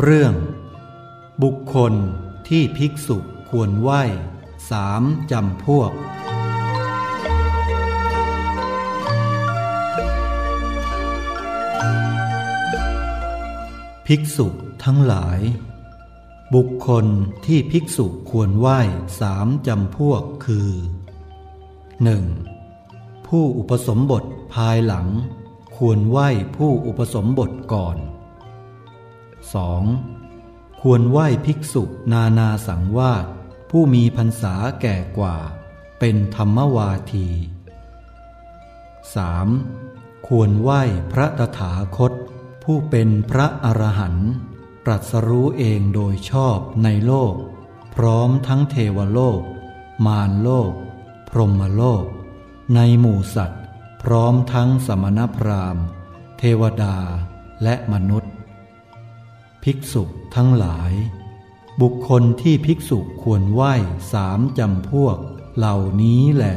เรื่องบุคคลที่ภิกษุควรไหว้สามจำพวก ภิกษุทั้งหลาย บุคคลที่ภิกษุควรไหว้สามจำพวกคือ 1. ผู้อุปสมบทภายหลัง ควรไหว้ผู้อุปสมบทก่อน 2. ควรไหว้ภิกษุนานาสังวาสผู้มีพรรษาแก่กว่า เป็นธรรมวาที 3. ควรไหว้พระตถาคต ผู้เป็นพระอรหันต์ตรัสรู้เองโดยชอบในโลก พร้อมทั้งเทวโลก มารโลก พรหมโลก ในหมู่สัตว์ พร้อมทั้งสมณพราหมณ์ เทวดาและมนุษย์ ภิกษุทั้งหลาย บุคคลที่ภิกษุควรไหว้สามจำพวกเหล่านี้แหละ